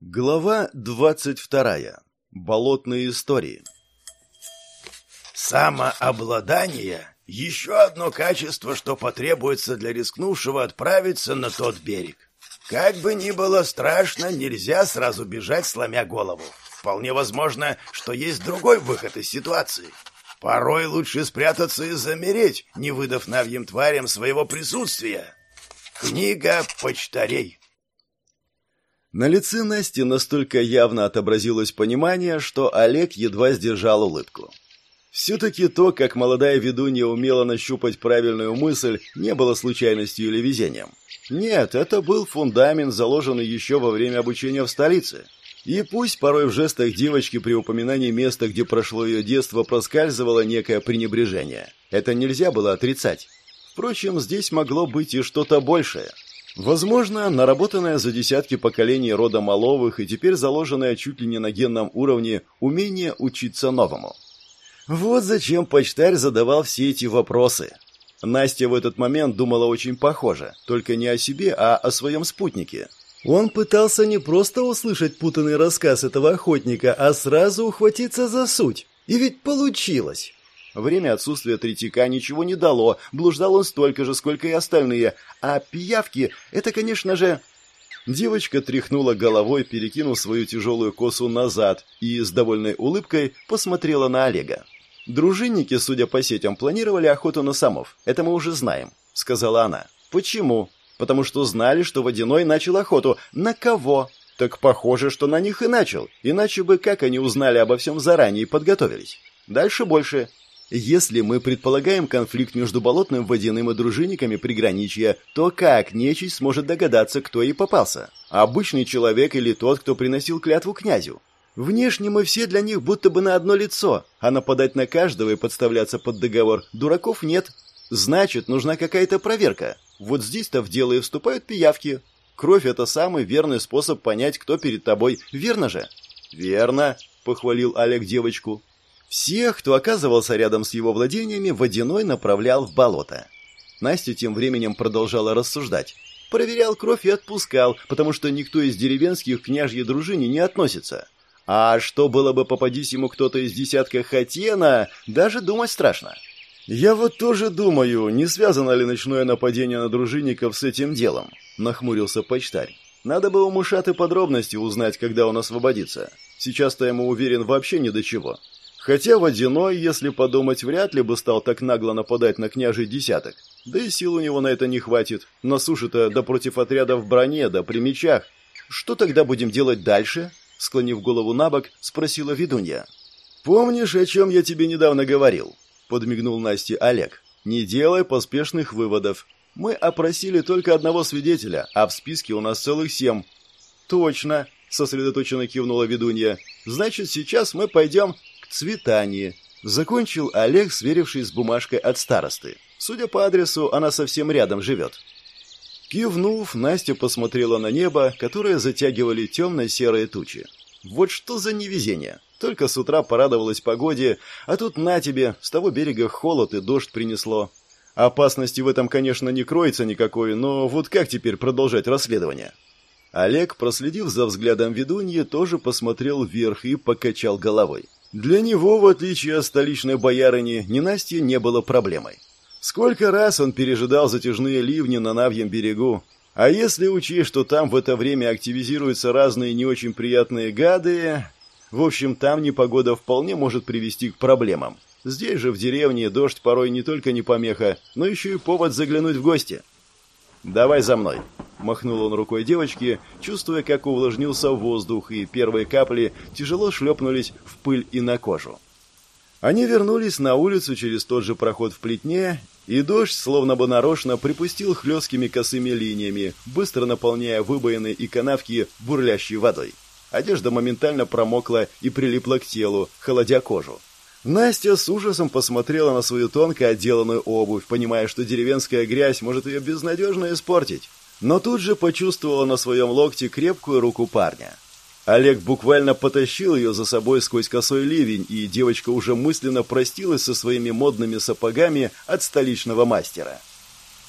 Глава двадцать вторая. Болотные истории. Самообладание — еще одно качество, что потребуется для рискнувшего отправиться на тот берег. Как бы ни было страшно, нельзя сразу бежать, сломя голову. Вполне возможно, что есть другой выход из ситуации. Порой лучше спрятаться и замереть, не выдав навьим тварям своего присутствия. Книга почтарей. На лице Насти настолько явно отобразилось понимание, что Олег едва сдержал улыбку. Все-таки то, как молодая ведунья умела нащупать правильную мысль, не было случайностью или везением. Нет, это был фундамент, заложенный еще во время обучения в столице. И пусть порой в жестах девочки при упоминании места, где прошло ее детство, проскальзывало некое пренебрежение. Это нельзя было отрицать. Впрочем, здесь могло быть и что-то большее – Возможно, наработанное за десятки поколений рода Маловых и теперь заложенное чуть ли не на генном уровне умение учиться новому. Вот зачем почтарь задавал все эти вопросы. Настя в этот момент думала очень похоже, только не о себе, а о своем спутнике. Он пытался не просто услышать путанный рассказ этого охотника, а сразу ухватиться за суть. И ведь получилось. Время отсутствия третьяка ничего не дало, блуждал он столько же, сколько и остальные, а пиявки — это, конечно же... Девочка тряхнула головой, перекинув свою тяжелую косу назад и с довольной улыбкой посмотрела на Олега. «Дружинники, судя по сетям, планировали охоту на самов. Это мы уже знаем», — сказала она. «Почему?» «Потому что знали, что Водяной начал охоту. На кого?» «Так похоже, что на них и начал. Иначе бы как они узнали обо всем заранее и подготовились?» «Дальше больше. Если мы предполагаем конфликт между болотным водяным и дружинниками приграничья, то как нечисть сможет догадаться, кто ей попался? Обычный человек или тот, кто приносил клятву князю? Внешне мы все для них будто бы на одно лицо, а нападать на каждого и подставляться под договор дураков нет. Значит, нужна какая-то проверка. Вот здесь-то в дело и вступают пиявки. Кровь — это самый верный способ понять, кто перед тобой. Верно же? «Верно», — похвалил Олег девочку. Всех, кто оказывался рядом с его владениями, водяной направлял в болото. Настя тем временем продолжала рассуждать. Проверял кровь и отпускал, потому что никто из деревенских к княжьей дружине не относится. А что было бы, попадись ему кто-то из десятка Хатена, даже думать страшно. «Я вот тоже думаю, не связано ли ночное нападение на дружинников с этим делом?» – нахмурился почтарь. «Надо бы у Мушаты подробности узнать, когда он освободится. Сейчас-то ему уверен вообще ни до чего. Хотя Водяной, если подумать, вряд ли бы стал так нагло нападать на княжий десяток. Да и сил у него на это не хватит. На суше-то да против отряда в броне, да при мечах. Что тогда будем делать дальше? Склонив голову на бок, спросила ведунья. «Помнишь, о чем я тебе недавно говорил?» Подмигнул Насте Олег. «Не делай поспешных выводов. Мы опросили только одного свидетеля, а в списке у нас целых семь». «Точно», — сосредоточенно кивнула ведунья. «Значит, сейчас мы пойдем Цветание. Закончил Олег, сверившись с бумажкой от старосты. Судя по адресу, она совсем рядом живет. Кивнув, Настя посмотрела на небо, которое затягивали темно-серые тучи. Вот что за невезение. Только с утра порадовалась погоде, а тут на тебе, с того берега холод и дождь принесло. Опасности в этом, конечно, не кроется никакой, но вот как теперь продолжать расследование? Олег, проследив за взглядом ведуньи, тоже посмотрел вверх и покачал головой. Для него, в отличие от столичной боярыни, ненастье не было проблемой. Сколько раз он пережидал затяжные ливни на Навьем берегу, а если учесть, что там в это время активизируются разные не очень приятные гады... В общем, там непогода вполне может привести к проблемам. Здесь же, в деревне, дождь порой не только не помеха, но еще и повод заглянуть в гости. «Давай за мной», Махнул он рукой девочке, чувствуя, как увлажнился воздух, и первые капли тяжело шлепнулись в пыль и на кожу. Они вернулись на улицу через тот же проход в плетне, и дождь, словно бы нарочно, припустил хлесткими косыми линиями, быстро наполняя выбоины и канавки бурлящей водой. Одежда моментально промокла и прилипла к телу, холодя кожу. Настя с ужасом посмотрела на свою тонко отделанную обувь, понимая, что деревенская грязь может ее безнадежно испортить но тут же почувствовала на своем локте крепкую руку парня. Олег буквально потащил ее за собой сквозь косой ливень, и девочка уже мысленно простилась со своими модными сапогами от столичного мастера.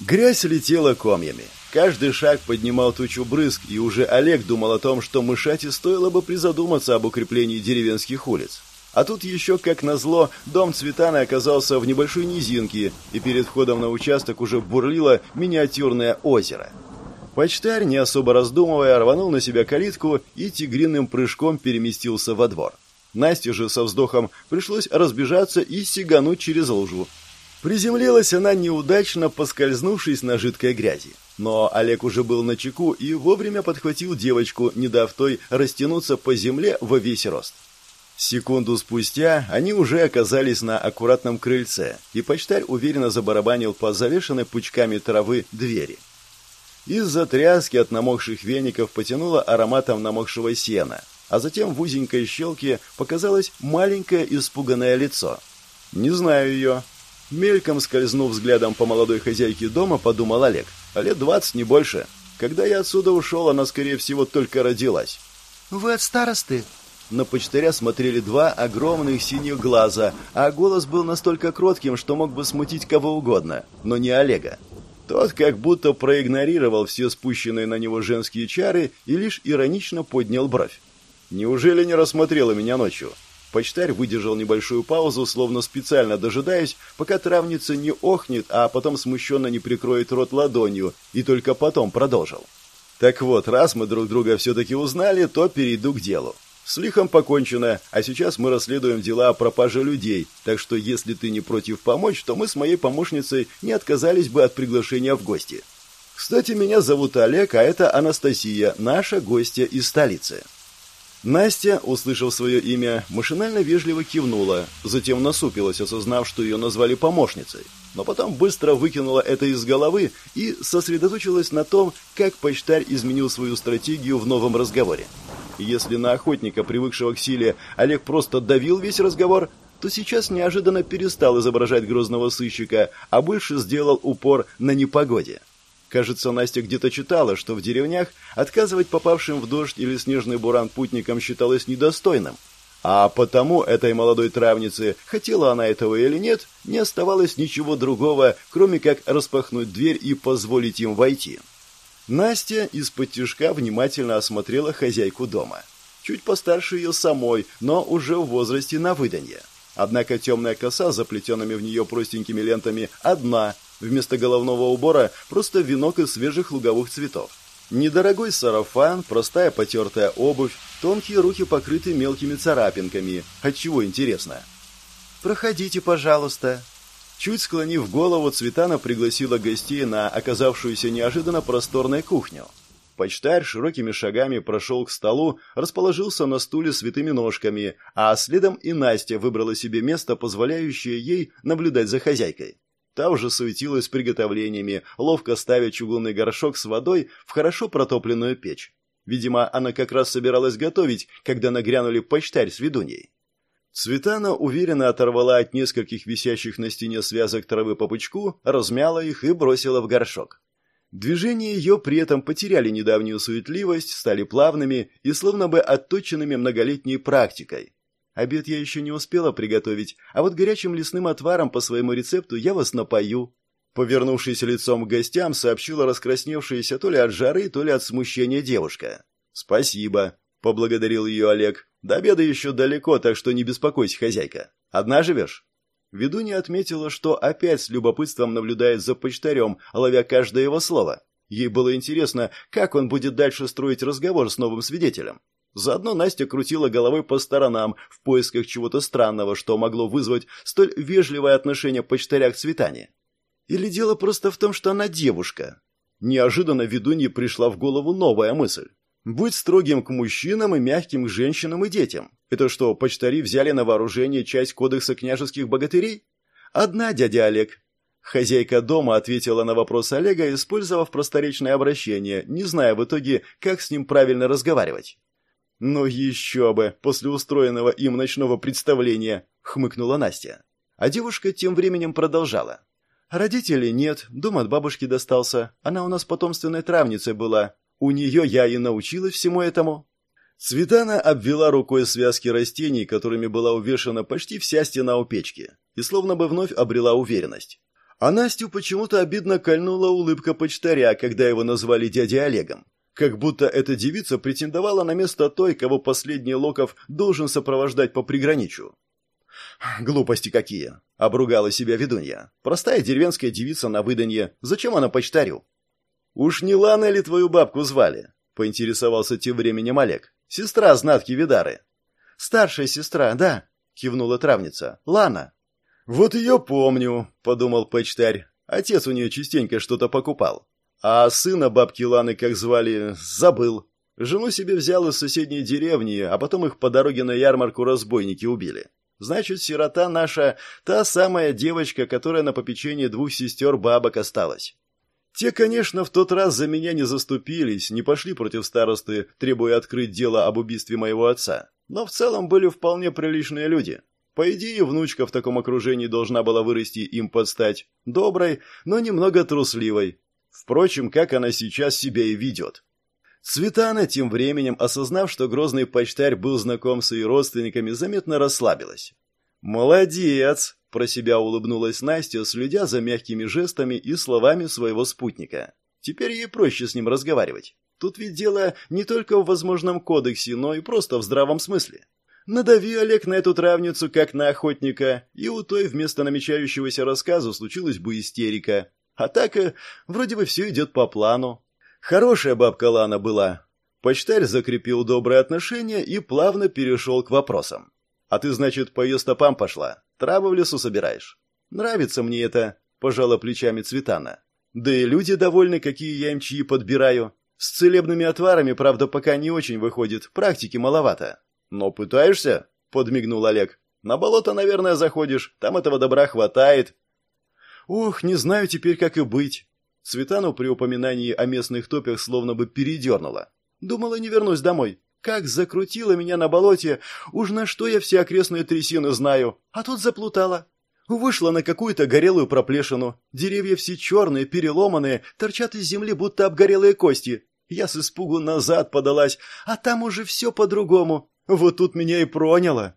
Грязь летела комьями. Каждый шаг поднимал тучу брызг, и уже Олег думал о том, что мышати стоило бы призадуматься об укреплении деревенских улиц. А тут еще, как назло, дом Цветана оказался в небольшой низинке, и перед входом на участок уже бурлило миниатюрное озеро. Почтарь, не особо раздумывая, рванул на себя калитку и тигриным прыжком переместился во двор. Насте же со вздохом пришлось разбежаться и сигануть через лужу. Приземлилась она неудачно, поскользнувшись на жидкой грязи. Но Олег уже был на чеку и вовремя подхватил девочку, не дав той растянуться по земле во весь рост. Секунду спустя они уже оказались на аккуратном крыльце, и почтарь уверенно забарабанил по завешенной пучками травы двери. Из-за тряски от намокших веников потянуло ароматом намокшего сена, а затем в узенькой щелке показалось маленькое испуганное лицо. «Не знаю ее». Мельком скользнув взглядом по молодой хозяйке дома, подумал Олег. «А лет двадцать, не больше. Когда я отсюда ушел, она, скорее всего, только родилась». «Вы от старосты?» На почтаря смотрели два огромных синих глаза, а голос был настолько кротким, что мог бы смутить кого угодно, но не Олега. Тот как будто проигнорировал все спущенные на него женские чары и лишь иронично поднял бровь. «Неужели не рассмотрела меня ночью?» Почтарь выдержал небольшую паузу, словно специально дожидаясь, пока травница не охнет, а потом смущенно не прикроет рот ладонью, и только потом продолжил. «Так вот, раз мы друг друга все-таки узнали, то перейду к делу. С лихом покончено, а сейчас мы расследуем дела о пропаже людей, так что если ты не против помочь, то мы с моей помощницей не отказались бы от приглашения в гости. Кстати, меня зовут Олег, а это Анастасия, наша гостья из столицы». Настя, услышав свое имя, машинально вежливо кивнула, затем насупилась, осознав, что ее назвали помощницей. Но потом быстро выкинула это из головы и сосредоточилась на том, как почтарь изменил свою стратегию в новом разговоре. Если на охотника, привыкшего к силе, Олег просто давил весь разговор, то сейчас неожиданно перестал изображать грозного сыщика, а больше сделал упор на непогоде. Кажется, Настя где-то читала, что в деревнях отказывать попавшим в дождь или снежный буран путникам считалось недостойным. А потому этой молодой травнице, хотела она этого или нет, не оставалось ничего другого, кроме как распахнуть дверь и позволить им войти. Настя из-под тяжка внимательно осмотрела хозяйку дома. Чуть постарше ее самой, но уже в возрасте на выданье. Однако темная коса заплетенными в нее простенькими лентами одна, вместо головного убора просто венок из свежих луговых цветов. Недорогой сарафан, простая потертая обувь, тонкие руки покрыты мелкими царапинками. Отчего интересно? «Проходите, пожалуйста», Чуть склонив голову, Цветана пригласила гостей на оказавшуюся неожиданно просторной кухню. Почтарь широкими шагами прошел к столу, расположился на стуле с витыми ножками, а следом и Настя выбрала себе место, позволяющее ей наблюдать за хозяйкой. Та уже суетилась приготовлениями, ловко ставя чугунный горшок с водой в хорошо протопленную печь. Видимо, она как раз собиралась готовить, когда нагрянули почтарь с ведуньей. Цветана уверенно оторвала от нескольких висящих на стене связок травы по пучку, размяла их и бросила в горшок. Движения ее при этом потеряли недавнюю суетливость, стали плавными и словно бы отточенными многолетней практикой. Обед я еще не успела приготовить, а вот горячим лесным отваром по своему рецепту я вас напою. Повернувшись лицом к гостям, сообщила раскрасневшаяся то ли от жары, то ли от смущения девушка. «Спасибо», — поблагодарил ее Олег. До обеда еще далеко, так что не беспокойся, хозяйка. Одна живешь?» Ведунья отметила, что опять с любопытством наблюдает за почтарем, ловя каждое его слово. Ей было интересно, как он будет дальше строить разговор с новым свидетелем. Заодно Настя крутила головой по сторонам в поисках чего-то странного, что могло вызвать столь вежливое отношение почтаря к Цветане. Или дело просто в том, что она девушка? Неожиданно ведунье пришла в голову новая мысль. Будь строгим к мужчинам и мягким к женщинам и детям. Это что, почтари взяли на вооружение часть кодекса княжеских богатырей? Одна, дядя Олег. Хозяйка дома ответила на вопрос Олега, использовав просторечное обращение, не зная в итоге, как с ним правильно разговаривать. «Ну еще бы, после устроенного им ночного представления», — хмыкнула Настя. А девушка тем временем продолжала. «Родителей нет, дом от бабушки достался. Она у нас потомственной травницей была. У нее я и научилась всему этому. Цветана обвела рукой связки растений, которыми была увешана почти вся стена у печки, и словно бы вновь обрела уверенность. А Настю почему-то обидно кольнула улыбка почтаря, когда его назвали дядей Олегом. Как будто эта девица претендовала на место той, кого последний Локов должен сопровождать по приграничью. «Глупости какие!» — обругала себя ведунья. «Простая деревенская девица на выданье. Зачем она почтарю?» «Уж не Лана ли твою бабку звали?» — поинтересовался тем временем Олег. «Сестра знатки Видары». «Старшая сестра, да», — кивнула травница. «Лана». «Вот ее помню», — подумал почтарь. Отец у нее частенько что-то покупал. А сына бабки Ланы, как звали, забыл. Жену себе взял из соседней деревни, а потом их по дороге на ярмарку разбойники убили. Значит, сирота наша — та самая девочка, которая на попечении двух сестер бабок осталась. Те, конечно, в тот раз за меня не заступились, не пошли против старосты, требуя открыть дело об убийстве моего отца. Но в целом были вполне приличные люди. По идее, внучка в таком окружении должна была вырасти им под стать. Доброй, но немного трусливой. Впрочем, как она сейчас себя и ведет. Цветана, тем временем, осознав, что грозный почтарь был знаком с ее родственниками, заметно расслабилась. «Молодец!» – про себя улыбнулась Настя, следя за мягкими жестами и словами своего спутника. Теперь ей проще с ним разговаривать. Тут ведь дело не только в возможном кодексе, но и просто в здравом смысле. Надави, Олег, на эту травницу, как на охотника, и у той вместо намечающегося рассказа случилась бы истерика. А так, э, вроде бы все идет по плану. Хорошая бабка Лана была. Почтарь закрепил добрые отношения и плавно перешел к вопросам. «А ты, значит, по ее стопам пошла? Травы в лесу собираешь?» «Нравится мне это», — пожала плечами Цветана. «Да и люди довольны, какие я им чьи подбираю. С целебными отварами, правда, пока не очень выходит, практики маловато». «Но пытаешься?» — подмигнул Олег. «На болото, наверное, заходишь, там этого добра хватает». «Ох, не знаю теперь, как и быть. Цветану при упоминании о местных топях словно бы передернуло. Думала, не вернусь домой. Как закрутила меня на болоте, уж на что я все окрестные трясины знаю, а тут заплутала. Вышла на какую-то горелую проплешину. Деревья все черные, переломанные, торчат из земли, будто обгорелые кости. Я с испугу назад подалась, а там уже все по-другому. Вот тут меня и проняло.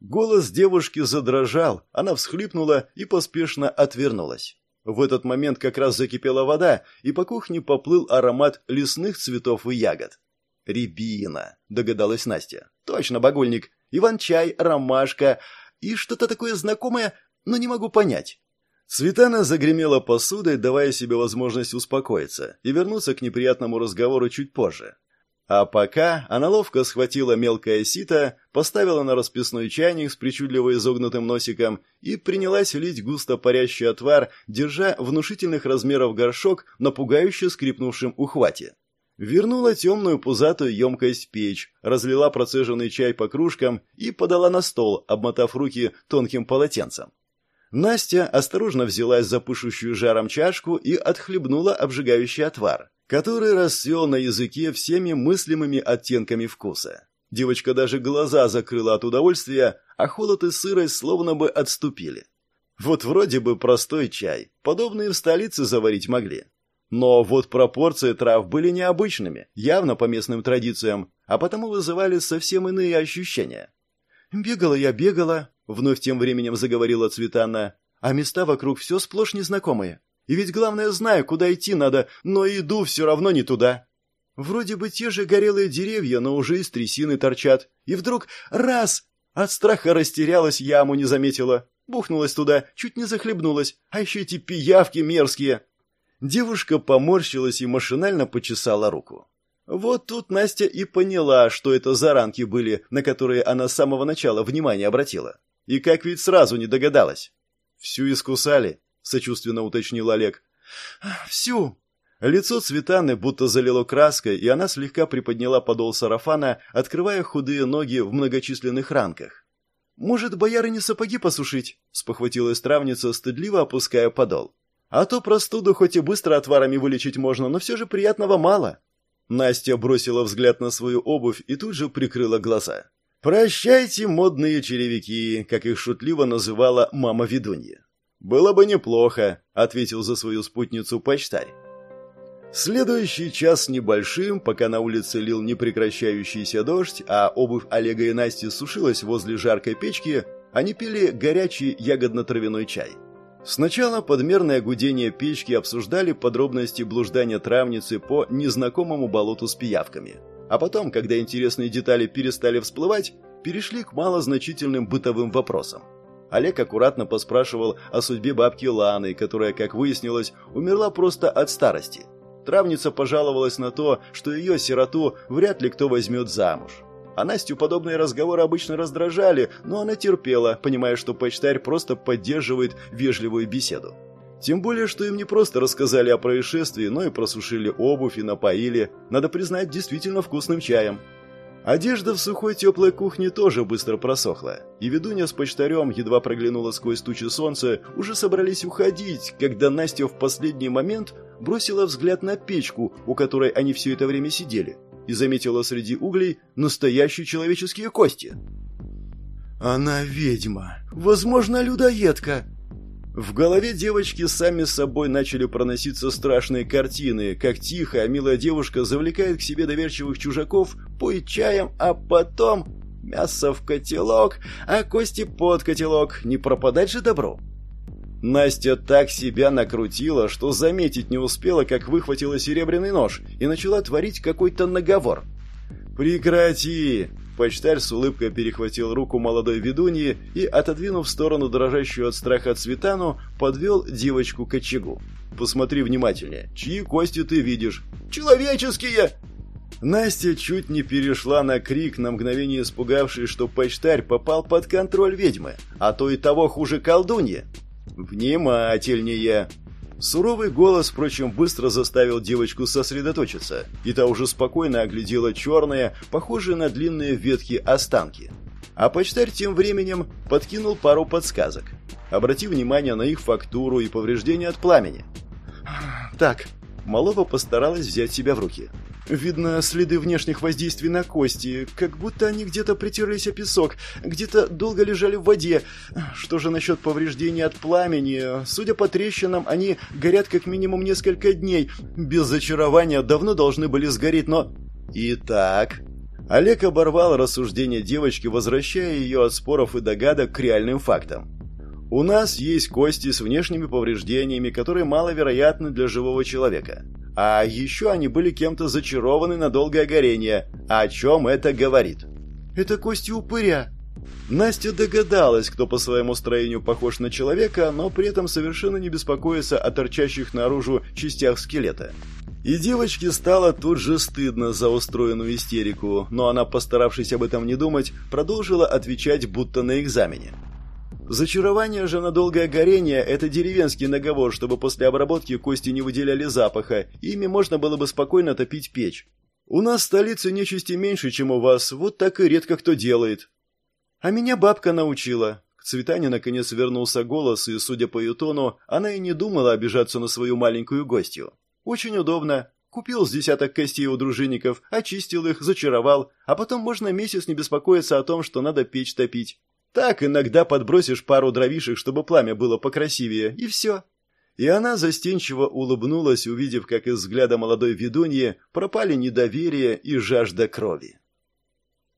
Голос девушки задрожал, она всхлипнула и поспешно отвернулась. В этот момент как раз закипела вода, и по кухне поплыл аромат лесных цветов и ягод. «Рябина», — догадалась Настя. «Точно, багульник. Иван-чай, ромашка и что-то такое знакомое, но не могу понять». Цветана загремела посудой, давая себе возможность успокоиться и вернуться к неприятному разговору чуть позже. А пока она ловко схватила мелкое сито, поставила на расписной чайник с причудливо изогнутым носиком и принялась лить густо парящий отвар, держа внушительных размеров горшок на пугающе скрипнувшем ухвате. Вернула темную пузатую емкость печь, разлила процеженный чай по кружкам и подала на стол, обмотав руки тонким полотенцем. Настя осторожно взялась за пышущую жаром чашку и отхлебнула обжигающий отвар который расцвел на языке всеми мыслимыми оттенками вкуса. Девочка даже глаза закрыла от удовольствия, а холод и сырость словно бы отступили. Вот вроде бы простой чай, подобные в столице заварить могли. Но вот пропорции трав были необычными, явно по местным традициям, а потому вызывали совсем иные ощущения. «Бегала я, бегала», — вновь тем временем заговорила Цветана, «а места вокруг все сплошь незнакомые. И ведь главное знаю, куда идти надо, но иду все равно не туда. Вроде бы те же горелые деревья, но уже из трясины торчат. И вдруг раз! От страха растерялась, яму не заметила. Бухнулась туда, чуть не захлебнулась. А еще эти пиявки мерзкие. Девушка поморщилась и машинально почесала руку. Вот тут Настя и поняла, что это за ранки были, на которые она с самого начала внимание обратила. И как ведь сразу не догадалась. Всю искусали, сочувственно уточнил Олег. «Всю». Лицо Цветаны будто залило краской, и она слегка приподняла подол сарафана, открывая худые ноги в многочисленных ранках. «Может, боярыне сапоги посушить?» — спохватилась травница, стыдливо опуская подол. «А то простуду хоть и быстро отварами вылечить можно, но все же приятного мало». Настя бросила взгляд на свою обувь и тут же прикрыла глаза. «Прощайте, модные черевики», как их шутливо называла мама-ведунья. «Было бы неплохо», — ответил за свою спутницу почтарь. Следующий час небольшим, пока на улице лил непрекращающийся дождь, а обувь Олега и Насти сушилась возле жаркой печки, они пили горячий ягодно-травяной чай. Сначала подмерное гудение печки обсуждали подробности блуждания травницы по незнакомому болоту с пиявками. А потом, когда интересные детали перестали всплывать, перешли к малозначительным бытовым вопросам. Олег аккуратно поспрашивал о судьбе бабки Ланы, которая, как выяснилось, умерла просто от старости. Травница пожаловалась на то, что ее сироту вряд ли кто возьмет замуж. А Настю подобные разговоры обычно раздражали, но она терпела, понимая, что почтарь просто поддерживает вежливую беседу. Тем более, что им не просто рассказали о происшествии, но и просушили обувь и напоили, надо признать, действительно вкусным чаем. Одежда в сухой теплой кухне тоже быстро просохла, и ведунья с почтарем едва проглянула сквозь тучи солнца, уже собрались уходить, когда Настя в последний момент бросила взгляд на печку, у которой они все это время сидели – и заметила среди углей настоящие человеческие кости. «Она ведьма! Возможно, людоедка!» В голове девочки сами с собой начали проноситься страшные картины, как тихая, милая девушка завлекает к себе доверчивых чужаков, поет чаем, а потом мясо в котелок, а кости под котелок. Не пропадать же добро. Настя так себя накрутила, что заметить не успела, как выхватила серебряный нож и начала творить какой-то наговор. «Прекрати!» Почтарь с улыбкой перехватил руку молодой ведуньи и, отодвинув в сторону дрожащую от страха Цветану, подвел девочку к очагу. «Посмотри внимательнее. Чьи кости ты видишь?» «Человеческие!» Настя чуть не перешла на крик, на мгновение испугавшись, что почтарь попал под контроль ведьмы, а то и того хуже колдуньи. «Внимательнее!» Суровый голос, впрочем, быстро заставил девочку сосредоточиться, и та уже спокойно оглядела черные, похожие на длинные ветки останки. А почтарь тем временем подкинул пару подсказок. Обрати внимание на их фактуру и повреждения от пламени. «Так, Малова постаралась взять себя в руки. Видно следы внешних воздействий на кости, как будто они где-то притерлись о песок, где-то долго лежали в воде. Что же насчет повреждений от пламени? Судя по трещинам, они горят как минимум несколько дней. Без зачарования давно должны были сгореть, но... Итак... Олег оборвал рассуждение девочки, возвращая ее от споров и догадок к реальным фактам. У нас есть кости с внешними повреждениями, которые маловероятны для живого человека. А еще они были кем-то зачарованы на долгое горение. О чем это говорит? Это кости упыря. Настя догадалась, кто по своему строению похож на человека, но при этом совершенно не беспокоится о торчащих наружу частях скелета. И девочке стало тут же стыдно за устроенную истерику, но она, постаравшись об этом не думать, продолжила отвечать будто на экзамене. Зачарование же на долгое горение – это деревенский наговор, чтобы после обработки кости не выделяли запаха, ими можно было бы спокойно топить печь. У нас в столице нечисти меньше, чем у вас, вот так и редко кто делает. А меня бабка научила. К Цветане наконец вернулся голос, и, судя по ее тону, она и не думала обижаться на свою маленькую гостью. Очень удобно. Купил с десяток костей у дружинников, очистил их, зачаровал, а потом можно месяц не беспокоиться о том, что надо печь топить. Так иногда подбросишь пару дровишек, чтобы пламя было покрасивее, и все. И она застенчиво улыбнулась, увидев, как из взгляда молодой ведуньи пропали недоверие и жажда крови.